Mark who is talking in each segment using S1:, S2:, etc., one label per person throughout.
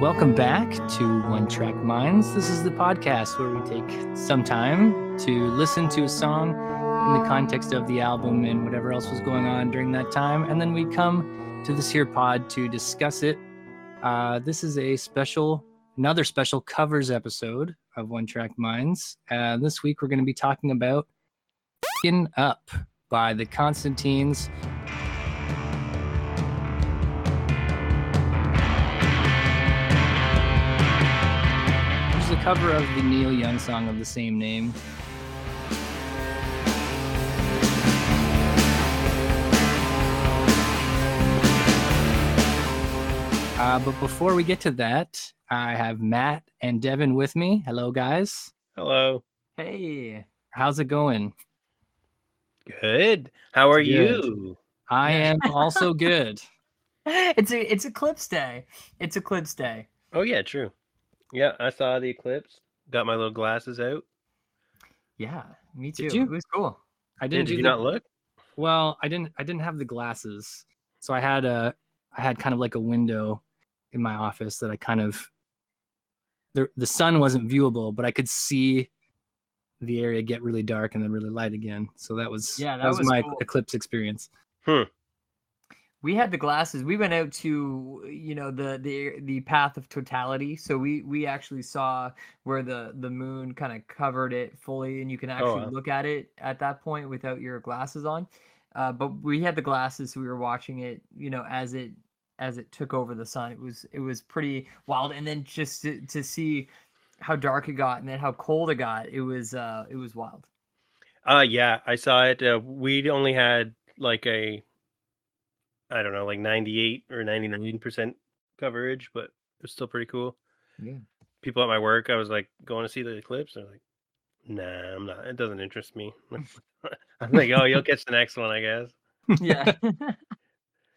S1: Welcome back to One Track Minds. This is the podcast where we take some time to listen to a song in the context of the album and whatever else was going on during that time. And then we come to this here pod to discuss it. Uh, this is a special, another special covers episode of One Track Minds. Uh, this week we're going to be talking about Up by the Constantines. Cover of the Neil Young song of the same name. Uh, but before we get to that, I have Matt and Devin with me. Hello, guys.
S2: Hello.
S3: Hey.
S1: How's it going?
S2: Good. How are
S1: Good.
S2: you?
S1: I am also good.
S3: It's a it's Eclipse Day. It's Eclipse Day.
S2: Oh yeah, true. Yeah, I saw the eclipse. Got my little glasses out.
S3: Yeah, me too.
S1: Did you?
S3: It was cool.
S1: I
S2: Did,
S1: didn't Did
S2: you
S1: the-
S2: not look?
S1: Well, I didn't. I didn't have the glasses, so I had a. I had kind of like a window in my office that I kind of. The the sun wasn't viewable, but I could see the area get really dark and then really light again. So that was
S3: Yeah,
S1: that,
S3: that
S1: was,
S3: was
S1: my
S3: cool.
S1: eclipse experience. Hmm.
S3: We had the glasses. We went out to you know the the the path of totality. So we we actually saw where the the moon kind of covered it fully, and you can actually
S2: wow.
S3: look at it at that point without your glasses on. Uh, but we had the glasses, so we were watching it. You know, as it as it took over the sun, it was it was pretty wild. And then just to, to see how dark it got and then how cold it got, it was uh it was wild.
S2: Uh yeah, I saw it. Uh, we only had like a I don't know, like 98 or 99% coverage, but it was still pretty cool.
S3: Yeah.
S2: People at my work, I was like going to see the eclipse. They're like, "Nah, I'm not. It doesn't interest me." I'm like, "Oh, you'll catch the next one, I guess."
S3: Yeah.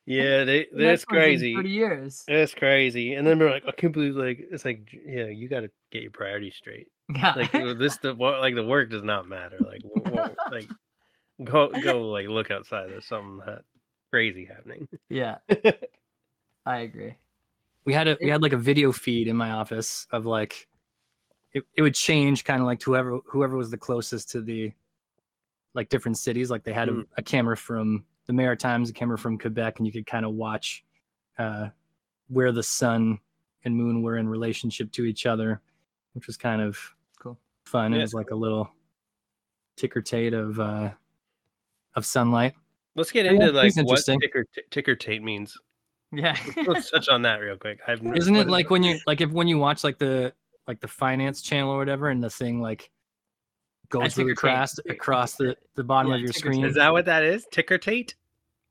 S2: Yeah, they
S3: The
S2: that's
S3: next one's in
S2: crazy.
S3: 30 years.
S2: That's crazy. And then we're like, I can't believe like it's like yeah, you got to get your priorities straight.
S3: Yeah.
S2: Like this, the wo- like the work does not matter. Like wo- wo- like go go like look outside. There's something ha- crazy happening.
S3: yeah. I agree.
S1: we had a we had like a video feed in my office of like it, it would change kind of like to whoever whoever was the closest to the like different cities like they had a,
S2: Mm.
S1: a camera from the maritimes a camera from quebec and you could kind of watch uh where the sun and moon were in relationship to each other which was kind of
S3: Cool.
S1: fun it was like a little ticker tape of uh of sunlight
S2: Let's get
S1: oh,
S2: into
S1: it's
S2: like what
S1: interesting.
S2: ticker t- ticker tape means.
S3: Yeah.
S2: Let's touch on that real quick. I've
S1: isn't
S2: it
S1: it
S2: is
S1: like when you like if when you watch like the like the finance channel or whatever and the thing like goes really
S3: tape.
S1: across across the the bottom
S3: Yeah,
S1: of your
S3: ticker
S1: screen
S2: Is that what that is? Ticker tape?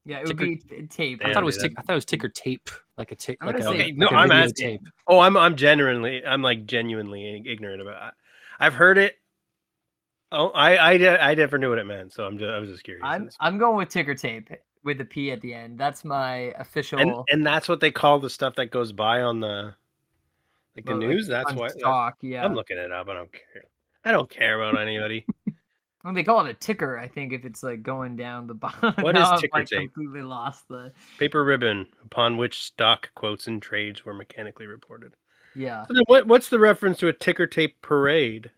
S3: yeah, it would be tape.
S1: i thought it was
S2: dude,
S1: tick, i thought it was ticker tape like a tape
S3: I'm
S1: like a,
S2: Okay,
S1: like
S2: no,
S1: a
S2: I'm
S1: video
S2: asking.
S1: tape.
S2: Oh, I'm I'm genuinely I'm like genuinely ignorant about. It. I've heard it. Oh, I I I never knew what it meant, so I'm just I was just curious.
S3: I'm I'm going with ticker tape with the P at the end. That's my official
S2: and and that's what they call the stuff that goes by on the like the
S3: well, like,
S2: news. That's why
S3: stock, yeah.
S2: I'm looking it up. I don't care. I don't care about anybody.
S3: Well, they call it a ticker, I think, if it's like going down the bottom.
S2: What
S3: I've,
S2: ticker
S3: like,
S2: tape?
S3: completely lost the
S2: Paper ribbon upon which stock quotes and trades were mechanically reported.
S3: yeah.
S2: So what what's the reference to a ticker tape parade?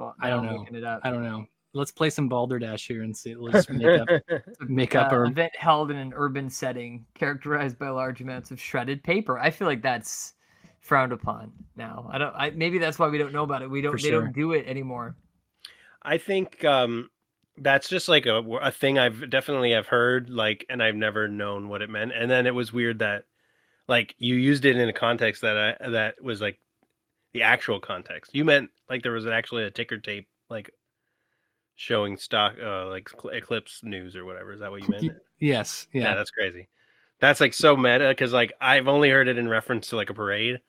S3: Well,
S1: I don't know.
S3: it up.
S1: i don't know let's play some balderdash here and see let's make up make up
S3: uh,
S1: our
S3: event held in an urban setting characterized by large amounts of shredded paper. I feel like that's frowned upon now. I don't. I maybe that's why we don't know about it. We don't.
S1: For
S3: they
S1: sure.
S3: don't do it anymore.
S2: I think um that's just like a, a thing I've definitely have heard like and I've never known what it meant. And then it was weird that like you used it in a context that I that was like the actual context. You meant like there was actually a ticker tape like showing stock uh like eclipse news or whatever. Is that what you meant?
S1: yes
S2: yeah.
S1: yeah,
S2: that's crazy. That's like so meta because like I've only heard it in reference to like a parade.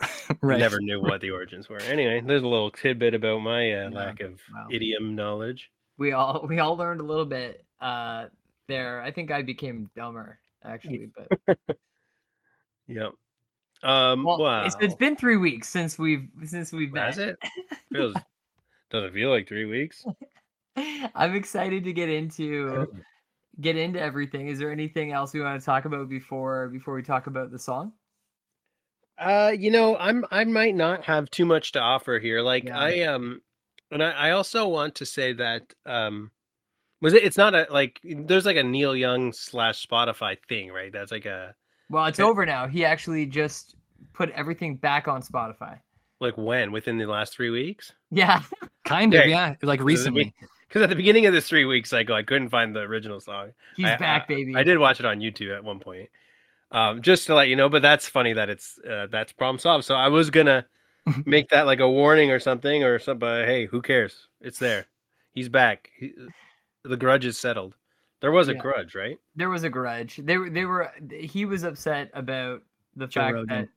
S1: right
S2: Never knew what the origins were. Anyway, there's a little tidbit about my uh,
S3: Yeah.
S2: lack of
S3: Wow.
S2: idiom knowledge.
S3: We all we all learned a little bit uh there. I think I became dumber actually, but
S2: Yep. Um.
S3: well,
S2: wow.
S3: it's, it's been three weeks since we've since we've met.
S2: Has it? Feels doesn't feel like three weeks.
S3: I'm excited to get into get into everything, is there anything else we want to talk about before before we talk about the song?
S2: Uh, you know, I'm I might not have too much to offer here. Like
S3: Yeah.
S2: I um, and I, I also want to say that um, was it? It's not a like. There's like a Neil Young slash Spotify thing, right? That's like a
S3: Well, it's
S2: Okay.
S3: over now. He actually just put everything back on Spotify.
S2: like when within the last three weeks.
S3: Yeah.
S1: Kind of,
S2: Okay.
S1: yeah. Like recently.
S2: Because at the beginning of this three week cycle, I couldn't find the original song.
S3: He's
S2: I-
S3: back, baby.
S2: I did watch it on YouTube at one point. Um, just to let you know, but that's funny that it's uh, that's problem solved. So I was gonna make that like a warning or something or something. But hey, who cares? It's there. He's back. He, the grudge is settled. There was a
S3: Yeah.
S2: grudge, right?
S3: There was a grudge. They were they were he was upset about the
S1: Joe
S3: fact
S1: Rogan.
S3: that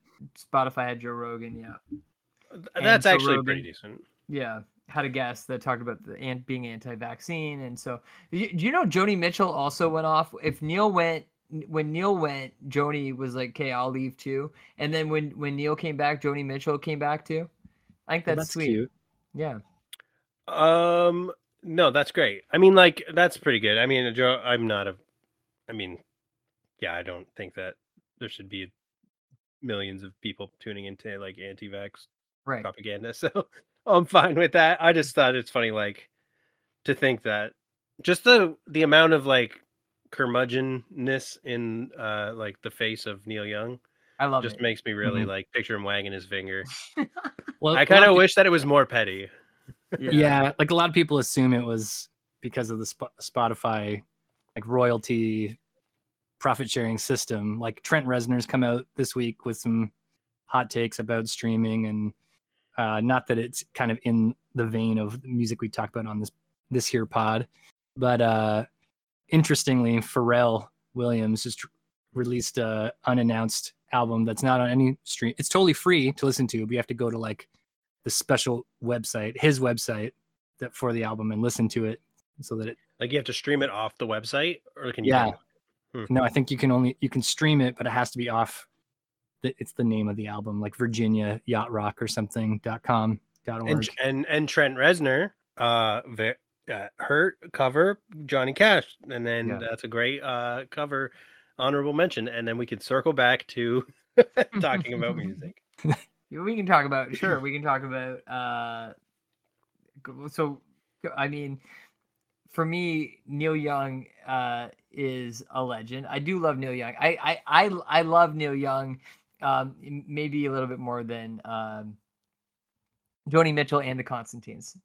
S3: Spotify had Joe Rogan, yeah.
S2: Th-
S3: And
S2: That's
S3: Joe
S2: actually
S3: Rogan-
S2: pretty decent.
S3: Yeah. Had a guest that talked about the ant being anti-vaccine, and so y- do you know Joni Mitchell also went off? If Neil went, when Neil went, Joni was like, "Okay, I'll leave too." And then when when Neil came back, Joni Mitchell came back too. I think
S1: Well,
S3: that's,
S1: that's
S3: sweet.
S1: cute.
S3: Yeah,
S2: Um, no, that's great. I mean, like that's pretty good. I mean, Joe, I'm not a. I mean, yeah, I don't think that there should be millions of people tuning into like anti-vax
S3: right.
S2: propaganda. So I'm fine with that. I just thought it's funny, like to think that just the the amount of like curmudgeonness in uh like the face of Neil Young
S3: I love
S2: just
S3: it.
S2: makes me really
S1: Mhm.
S2: like picture him wagging his finger.
S1: Well,
S2: I kind of
S1: pe-
S2: wish that it was more petty.
S1: Yeah. like a lot of people assume it was because of the Sp- Spotify like royalty profit sharing system. Like Trent Reznor's come out this week with some hot takes about streaming and uh, not that it's kind of in the vein of the music we talked about on this this here pod, but uh, interestingly, Pharrell Williams just released a unannounced album that's not on any stream. It's totally free to listen to, but you have to go to like the special website, his website, that for the album and listen to it so that it.
S2: Like you have to stream it off the website, or can you?
S1: Yeah.
S2: download
S1: No, I think you can only you can stream it, but it has to be off. The, it's the name of the album, like Virginia Yacht Rock or something dot com dot
S2: And
S1: org.
S2: and and Trent Reznor, uh, ve- uh, hurt cover Johnny Cash, and then
S3: Yeah.
S2: that's a great uh cover, honorable mention, and then we could circle back to talking about music.
S3: Yeah, we can talk about sure we can talk about uh so i mean for me neil young uh is a legend i do love neil young i i i, I love neil young um maybe a little bit more than um joni mitchell and the constantines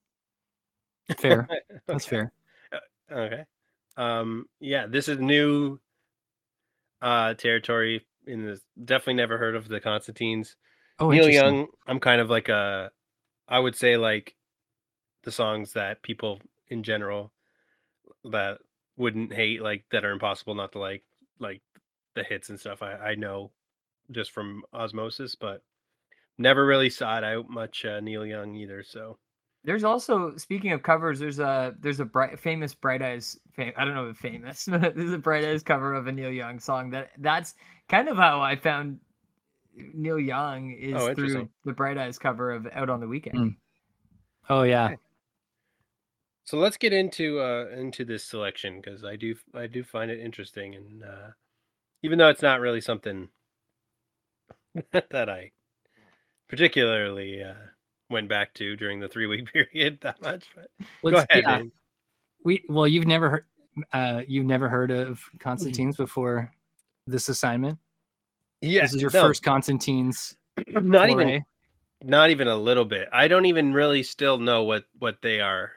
S1: Fair, that's fair.
S2: Okay. Um, yeah, this is new uh territory in this. Definitely never heard of the Constantines.
S1: Oh,
S2: Neil. Young, I'm kind of like a, I would say like the songs that people in general that wouldn't hate, like that are impossible not to like, like the hits and stuff. I I know just from osmosis, but never really sought out much uh, Neil Young either. So
S3: There's also speaking of covers, there's a there's a bright famous Bright Eyes fam- I don't know if famous, but there's a Bright Eyes cover of a Neil Young song that that's kind of how I found Neil Young is
S2: Oh,
S3: through the Bright Eyes cover of Out on the Weekend.
S1: Mm. Oh yeah,
S2: So let's get into uh into this selection because I do I do find it interesting and uh even though it's not really something that I particularly uh went back to during the three week period that much. But
S1: Well,
S2: go
S1: it's-
S2: ahead.
S1: yeah, we well, you've never heard uh, you've never heard of Constantines before this assignment.
S2: Yeah,
S1: this is your
S2: no,
S1: first Constantines.
S2: not even not even a little bit. I don't even really still know what what they are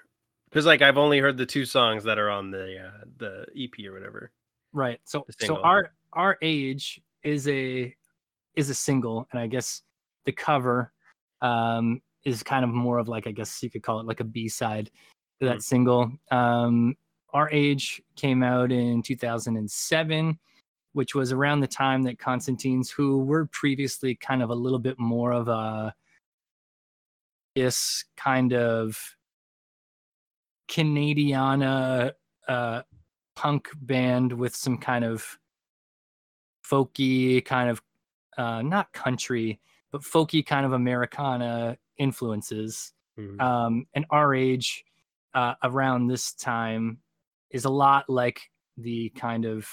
S2: because like I've only heard the two songs that are on the uh the EP or whatever.
S1: right. So so our our age is a is a single, and I guess the cover um is kind of more of like I guess you could call it like a B side to that
S2: Mhm.
S1: single. Um, our age came out in 2007 which was around the time that Constantines, who were previously kind of a little bit more of a this kind of Canadiana uh, punk band with some kind of folky kind of uh, not country, but folky kind of Americana influences.
S2: Mhm.
S1: Um, and our age uh, around this time is a lot like the kind of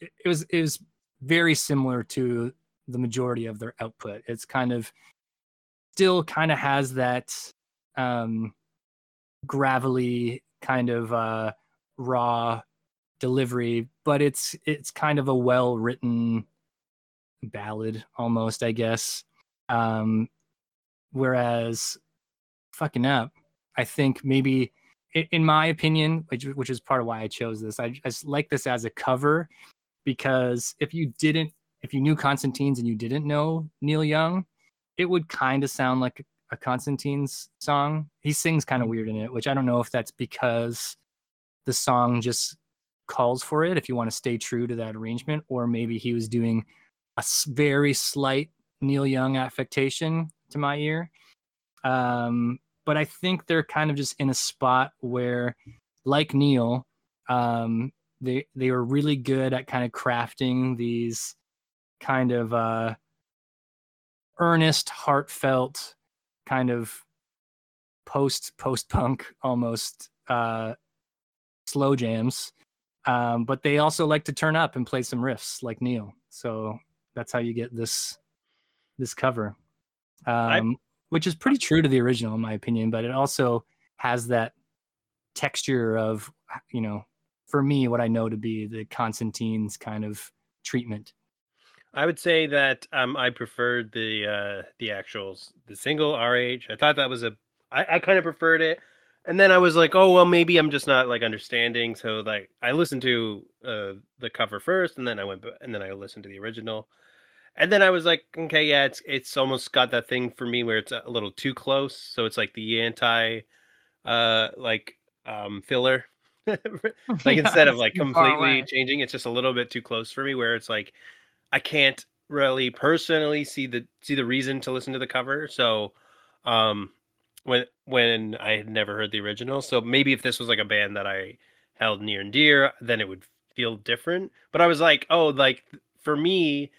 S1: it, was it was very similar to the majority of their output. It's kind of still kind of has that um gravelly kind of uh raw delivery, but it's it's kind of a well written ballad almost, I guess. Um whereas fucking up, I think maybe in my opinion, which, which is part of why I chose this, I just like this as a cover because if you didn't, if you knew Constantine's and you didn't know Neil Young, it would kind of sound like a Constantine's song. He sings kind of weird in it, which I don't know if that's because the song just calls for it, if you want to stay true to that arrangement, or maybe he was doing a very slight Neil Young affectation to my ear. Um, but I think they're kind of just in a spot where, like Neil, um, they they were really good at kind of crafting these kind of uh, earnest, heartfelt, kind of post post punk almost uh, slow jams. Um, but they also like to turn up and play some riffs like Neil. So that's how you get this this cover. Um, which is pretty true to the original in my opinion but it also has that texture of you know for me what i know to be the constantine's kind of treatment.
S2: I would say that um i preferred the uh the actuals the single our age i thought that was a i, I kind of preferred it. And then i was like oh well maybe i'm just not like understanding. So like i listened to uh the cover first and then i went and then i listened to the original. And then I was like, okay, yeah, it's it's almost got that thing for me where it's a little too close. So it's like the anti, uh, like um filler. like instead of like completely changing, it's just a little bit too close for me. Where it's like, I can't really personally see the see the reason to listen to the cover. So, um, when when I had never heard the original, so maybe if this was like a band that I held near and dear, then it would feel different. But I was like, oh, like for me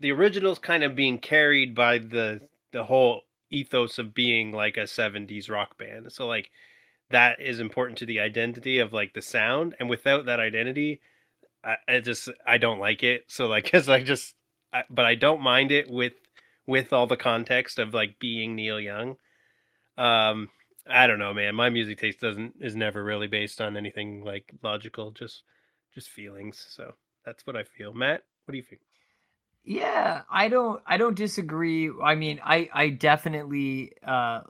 S2: the original's kind of being carried by the the whole ethos of being like a 70s rock band. So like that is important to the identity of like the sound and without that identity I, I just I don't like it. So like cuz I just I, but I don't mind it with with all the context of like being Neil Young. Um I don't know, man. My music taste doesn't is never really based on anything like logical, just just feelings. So that's what I feel. Matt, what do you think?
S3: Yeah, I don't I don't disagree. I mean, I I definitely uh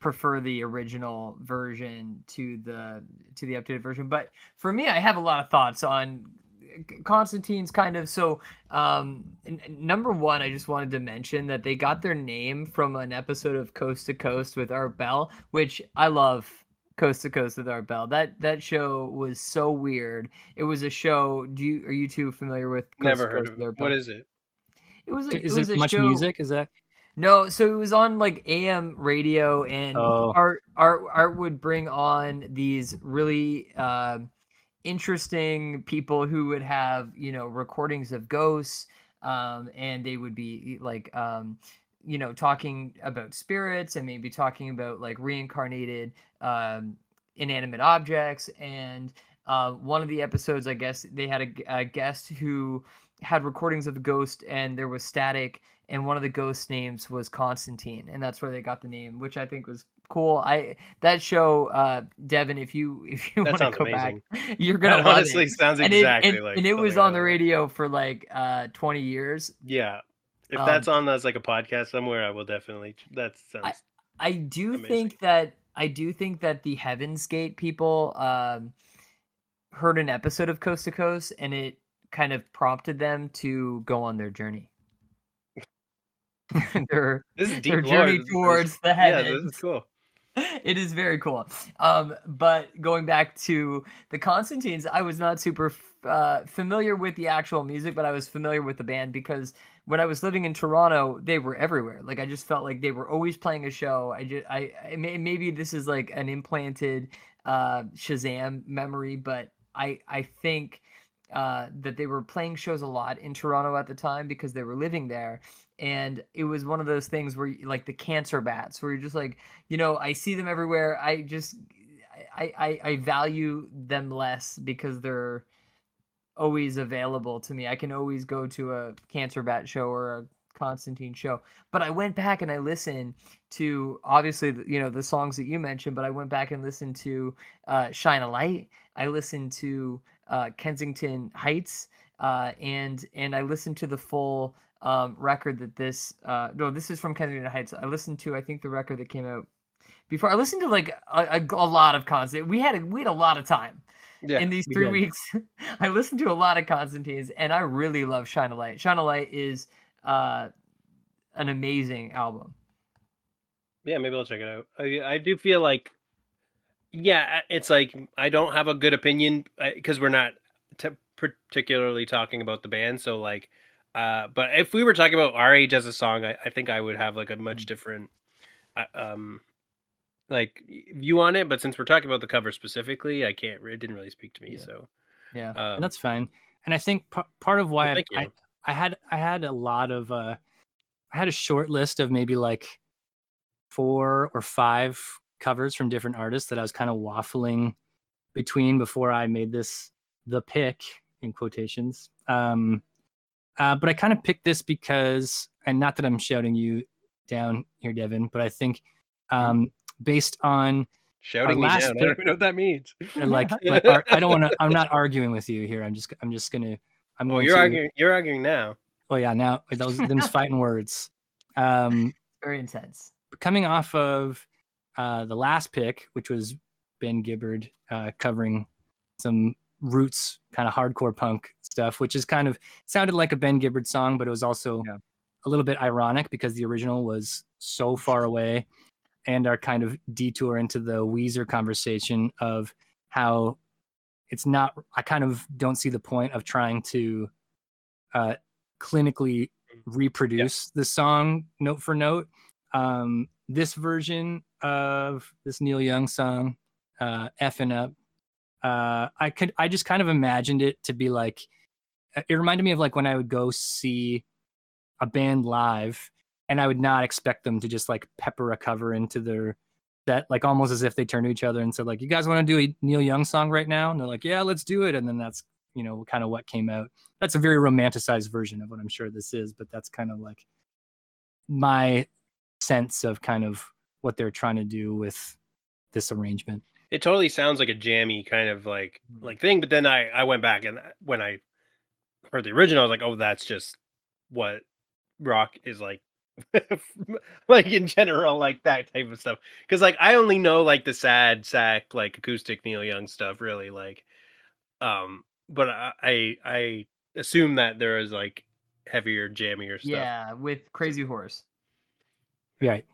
S3: prefer the original version to the to the updated version, but for me I have a lot of thoughts on Constantine's kind of so um n- number 1 I just wanted to mention that they got their name from an episode of Coast to Coast with Art Bell, which I love Coast to Coast with Art Bell. That that show was so weird. It was a show. Do you are you two familiar with?
S2: Coast Never heard of it. What is it?
S3: It was. A,
S1: is
S3: it, was
S1: it much
S3: show...
S1: music? Is that?
S3: No, so it was on like AM radio, and oh. Art Art Art would bring on these really uh, interesting people who would have you know recordings of ghosts, um, and they would be like um, you know talking about spirits and maybe talking about like reincarnated um, inanimate objects and uh, one of the episodes i guess they had a, a, guest who had recordings of the ghost and there was static and one of the ghost names was constantine and that's where they got the name which i think was cool i that show uh devin if you if you want to go amazing. back you're gonna
S2: that honestly
S3: it.
S2: sounds exactly
S3: and it, and,
S2: like
S3: and it was on the radio for like uh 20 years
S2: yeah if um, that's on as like a podcast somewhere, I will definitely. That sounds.
S3: I, I do
S2: amazing.
S3: think that I do think that the Heaven's Gate people um, heard an episode of Coast to Coast, and it kind of prompted them to go on their journey. their their journey towards the heavens.
S2: Yeah, this is cool.
S3: It is very cool. Um, but going back to the Constantines, I was not super uh, familiar with the actual music, but I was familiar with the band because when I was living in Toronto, they were everywhere. Like I just felt like they were always playing a show. I just I, I maybe this is like an implanted uh, Shazam memory, but I I think uh, that they were playing shows a lot in Toronto at the time because they were living there. And it was one of those things where, like the cancer bats, where you're just like, you know, I see them everywhere. I just, I, I I value them less because they're always available to me. I can always go to a Cancer Bat show or a Constantine show. But I went back and I listened to obviously you know the songs that you mentioned, but I went back and listened to uh, Shine a Light. I listened to uh, Kensington Heights, uh, and and I listened to the full um, record that this uh, no this is from Kensington Heights. I listened to I think the record that came out before. I listened to like a, a, a lot of Constantine. We had a, we had a lot of time.
S2: Yeah,
S3: in these three
S2: did.
S3: weeks, I listened to a lot of Constantines, and I really love Shine a Light. Shine a Light is uh, an amazing album.
S2: Yeah, maybe I'll check it out. I, I do feel like, yeah, it's like I don't have a good opinion because we're not t- particularly talking about the band. So like, uh, but if we were talking about our age as a song, I, I think I would have like a much different, uh, um, like view on it. But since we're talking about the cover specifically, I can't. It didn't really speak to me.
S3: Yeah.
S2: So
S3: Yeah.
S2: um,
S1: that's fine. And I think p- part of why
S2: well,
S1: I, I. I had I had a lot of uh I had a short list of maybe like four or five covers from different artists that I was kind of waffling between before I made this the pick in quotations. Um uh, but I kind of picked this because, and not that I'm shouting you down here, Devin, but I think um, based on
S2: shouting me
S1: last
S2: down. I don't even know what that means.
S1: and like, like ar- I don't want to. I'm not arguing with you here. I'm just. I'm just gonna. I'm
S2: Oh,
S1: going
S2: you're
S1: to.
S2: arguing. You're arguing now.
S1: Oh yeah, now those them's fighting words. Um,
S3: Very intense.
S1: coming off of uh, the last pick, which was Ben Gibbard uh, covering some roots kind of hardcore punk stuff, which is kind of sounded like a Ben Gibbard song, but it was also
S3: Yeah.
S1: a little bit ironic because the original was so far away, and our kind of detour into the Weezer conversation of how it's not. I kind of don't see the point of trying to uh, clinically reproduce the song note for note. Um, this version of this Neil Young song, uh, "Effing Up," uh, I could I just kind of imagined it to be like. It reminded me of like when I would go see a band live, and I would not expect them to just like pepper a cover into their that like almost as if they turned to each other and said like, "You guys want to do a Neil Young song right now?" And they're like, "Yeah, let's do it." And then that's you know kind of what came out that's a very romanticized version of what I'm sure this is, but that's kind of like my sense of kind of what they're trying to do with this arrangement.
S2: It totally sounds like a jammy kind of like
S3: Mhm.
S2: like thing but then i i went back and when i heard the original i was like oh that's just what rock is like like in general like that type of stuff because like i only know like the sad sack like acoustic neil young stuff really like um but i i, I assume that there is like heavier jammier stuff
S3: Yeah, with Crazy Horse.
S1: Right.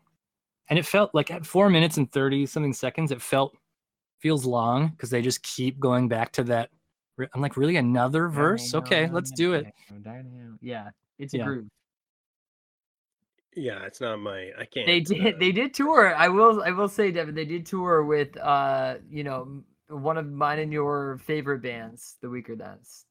S1: And it felt like at four minutes and 30 something seconds, it felt feels long because they just keep going back to that. I'm like, really another verse? Okay, let's do it.
S3: Yeah, it's a
S1: Yeah.
S3: groove.
S2: yeah it's not my i can't
S3: They did.
S2: uh,
S3: They did tour. I will. I will say, Devin. They did tour with, uh, you know, one of mine and your favorite bands, the Weakerthans.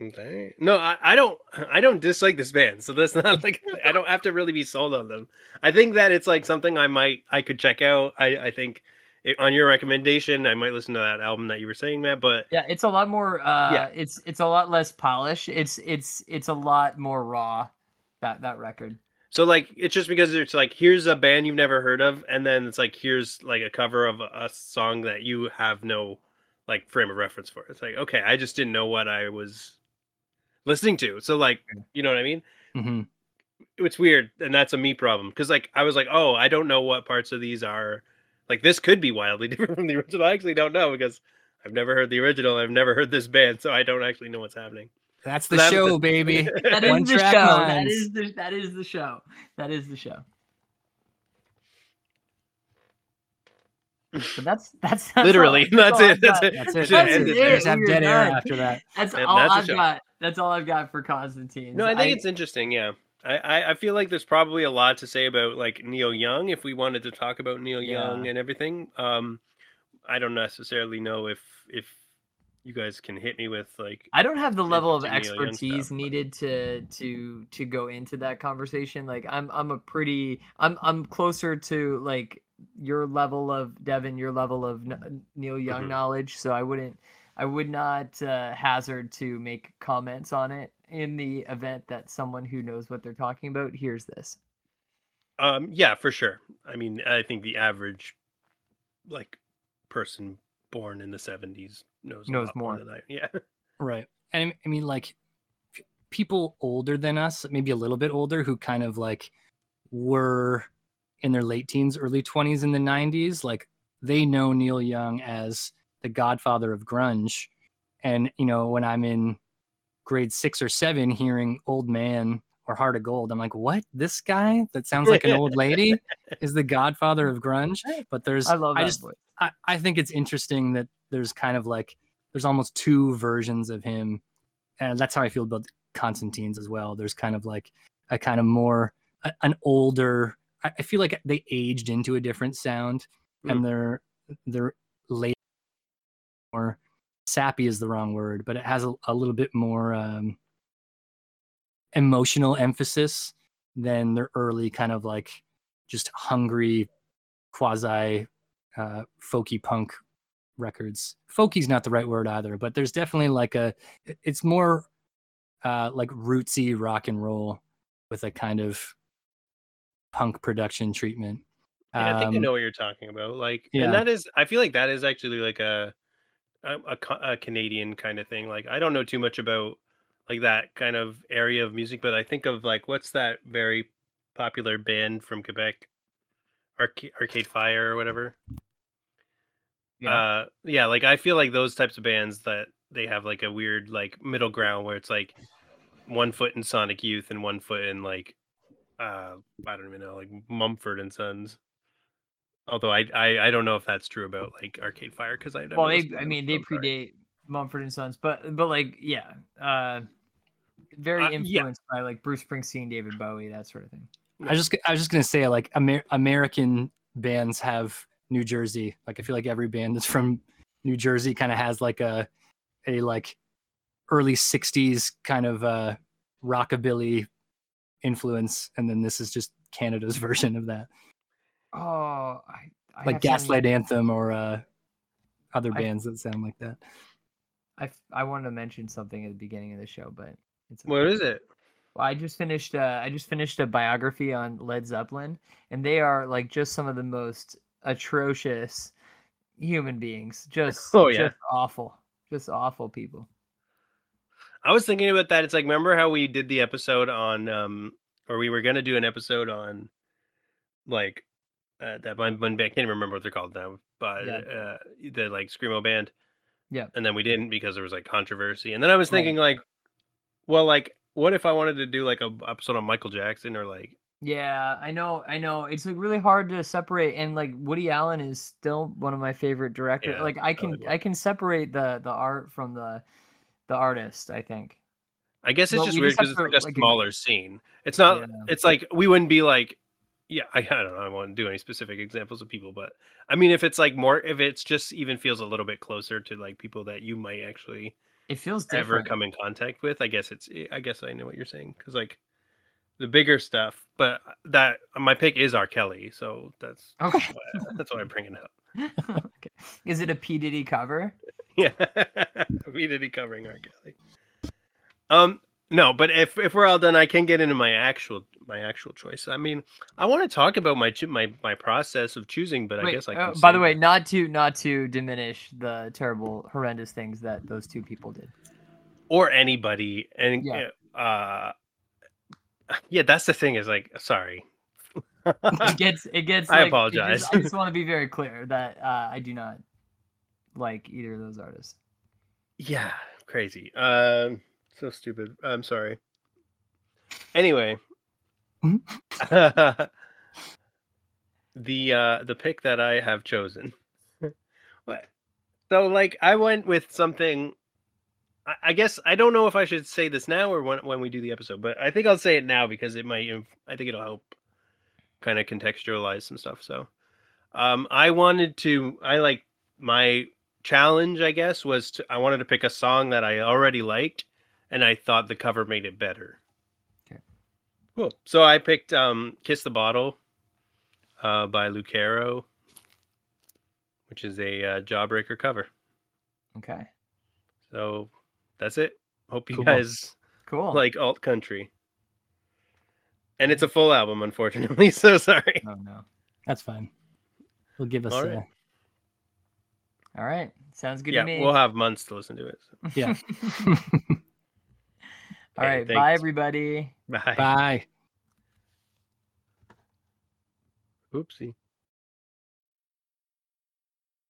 S2: Okay. No, I, I don't I don't dislike this band. So that's not like I don't have to really be sold on them. I think that it's like something I might I could check out. I I think it, on your recommendation I might listen to that album that you were saying, Matt, but
S3: Yeah, it's a lot more. Uh,
S2: Yeah.
S3: It's it's a lot less polish. It's it's it's a lot more raw. That that record.
S2: so like it's just because it's like here's a band you've never heard of and then it's like here's like a cover of a, a song that you have no like frame of reference for. It's like okay, I just didn't know what I was listening to. So like, you know what I mean?
S1: hmm
S2: it's weird and that's a me problem because like i was like oh i don't know what parts of these are like this could be wildly different from the original i actually don't know because i've never heard the original i've never heard this band so i don't actually know what's happening
S1: That's the
S2: That's the-
S1: show, baby.
S3: That is
S1: One
S3: the
S1: track
S3: show. That
S1: minds.
S3: the that is the show. That is the show. But that's that's, that's all-
S2: literally that's
S3: all
S2: it
S3: I've
S2: it
S1: That's it. That's
S2: end
S1: it.
S2: it there.
S1: Just have dead air after that.
S3: That's
S2: And
S3: all
S2: that's
S3: I've got. That's all I've got for Constantine.
S2: no i think it's interesting yeah I, I i feel like there's probably a lot to say about like neil young if we wanted to talk about neil young and everything um i don't necessarily know if if you guys can hit me with like
S3: I don't have the level of
S2: into Neil Young
S3: expertise
S2: stuff, but-
S3: needed to to to go into that conversation. Like I'm I'm a pretty I'm I'm closer to like your level of Devin, your level of N- Neil Young
S2: Mhm.
S3: knowledge. So I wouldn't, I would not uh, hazard to make comments on it in the event that someone who knows what they're talking about hears this.
S2: Um, yeah, for sure. I mean, I think the average like person born in the seventies knows
S3: Knows more.
S2: than I. Yeah.
S1: Right. And I mean, like people older than us, maybe a little bit older, who kind of like were in their late teens, early 20s in the 90s, like they know Neil Young as the godfather of grunge. And, you know, when I'm in grade six or seven hearing Old Man or Heart of Gold, I'm like, what? This guy that sounds like an old lady is the godfather of grunge? But there's,
S3: I love that
S1: just. I, I think it's interesting that there's kind of like there's almost two versions of him and that's how i feel about constantine's as well there's kind of like a kind of more a- an older i I feel like they aged into a different sound and mm. they're they're late more sappy is the wrong word but it has a, a little bit more um emotional emphasis than their early kind of like just hungry quasi uh, folky punk records. Folky's not the right word either, but there's definitely like a, it's more uh, like rootsy rock and roll with a kind of punk production treatment.
S2: Yeah, I think I
S1: Um,
S2: know what you're talking about. Like,
S1: yeah.
S2: and that is, I feel like that is actually like a, a, a a Canadian kind of thing. Like, I don't know too much about like that kind of area of music, but I think of like what's that very popular band from Quebec, Arca- Arcade Fire or whatever.
S3: Yeah.
S2: Uh, yeah, like I feel like those types of bands that they have like a weird like middle ground where it's like one foot in Sonic Youth and one foot in like uh I don't even know like Mumford and Sons. Although I I, I don't know if that's true about like Arcade Fire because I never
S3: well, they, I mean, they
S2: I'm
S3: predate Mumford and Sons, but but like, yeah, uh, very
S2: Uh, yeah.
S3: influenced by like Bruce Springsteen, David Bowie, that sort of thing.
S1: I was just I was just gonna say like Amer- American bands have New Jersey. Like I feel like every band that's from New Jersey kind of has like a a like early '60s kind of uh, rockabilly influence, and then this is just Canada's version of that,
S3: Oh, I, I
S1: like
S3: have something-
S1: Gaslight Anthem or uh, other
S3: I-
S1: bands that sound like that.
S3: I, I wanted to mention something at the beginning of the show, but it's okay.
S2: is it?
S3: Well, I just finished. Uh, I just finished a biography on Led Zeppelin, and they are like just some of the most atrocious human beings. Just,
S2: Oh, yeah.
S3: just awful, just awful people.
S2: I was thinking about that. It's like remember how we did the episode on um or we were gonna do an episode on like uh, that one, one band, I can't even remember what they're called now, but
S3: Yeah.
S2: uh the like screamo band.
S3: Yeah.
S2: And then we didn't because there was like controversy. And then I was
S3: Right.
S2: thinking like, well, like what if I wanted to do like a episode on Michael Jackson or like
S3: Yeah, I know, I know. It's like really hard to separate, and like Woody Allen is still one of my favorite directors.
S2: Yeah,
S3: like I can, I can separate the the art from the the artist. I think.
S2: I guess it's
S3: Well,
S2: just weird because it's like a
S3: like,
S2: smaller scene. It's not.
S3: Yeah.
S2: It's like we wouldn't be like, yeah. I, I don't know. I won't do any specific examples of people, but I mean, if it's like more, if it's just even feels a little bit closer to like people that you might actually
S3: It feels
S2: ever
S3: different.
S2: come in contact with, I guess it's. I guess I know what you're saying because like the bigger stuff, but that my pick is R. Kelly, so that's
S3: Okay.
S2: why, that's why I'm bringing it up.
S3: okay. Is it a P Diddy cover?
S2: Yeah, we did he covering R. Kelly. Um, no, but if if we're all done, I can get into my actual my actual choice. I mean, I want to talk about my my my process of choosing, but I guess I
S3: uh, by the way, not to not to diminish the terrible, horrendous things that those two people did.
S2: or anybody, and
S3: Yeah.
S2: uh, yeah, that's the thing. Is like, sorry.
S3: It gets it gets.
S2: I
S3: like, it
S2: apologize.
S3: just- I just want to be very clear that uh, I do not like either of those artists.
S2: Yeah, crazy. Um, so stupid. I'm sorry. Anyway. the uh the pick that I have chosen. So like I went with something. I, I guess I don't know if I should say this now or when when we do the episode, but I think I'll say it now because it might. I think it'll help kind of contextualize some stuff. So, um, I wanted to. I like my challenge, I guess, was to, I wanted to pick a song that I already liked, and I thought the cover made it better.
S3: Okay.
S2: Cool. So I picked um, "Kiss the Bottle" uh, by Lucero. which is a uh, Jawbreaker cover.
S3: Okay.
S2: So that's it. Hope you
S1: Cool.
S2: guys
S3: Cool.
S2: like alt country. And it's a full album, unfortunately. So sorry.
S3: oh no.
S1: That's fine. We'll give us
S2: All
S1: a.
S3: All right. Sounds good
S2: yeah,
S3: to me.
S2: we'll have months to listen to it. so.
S1: yeah.
S3: All
S2: Okay,
S3: right. Bye, everybody.
S2: Bye.
S1: Bye.
S2: Oopsie.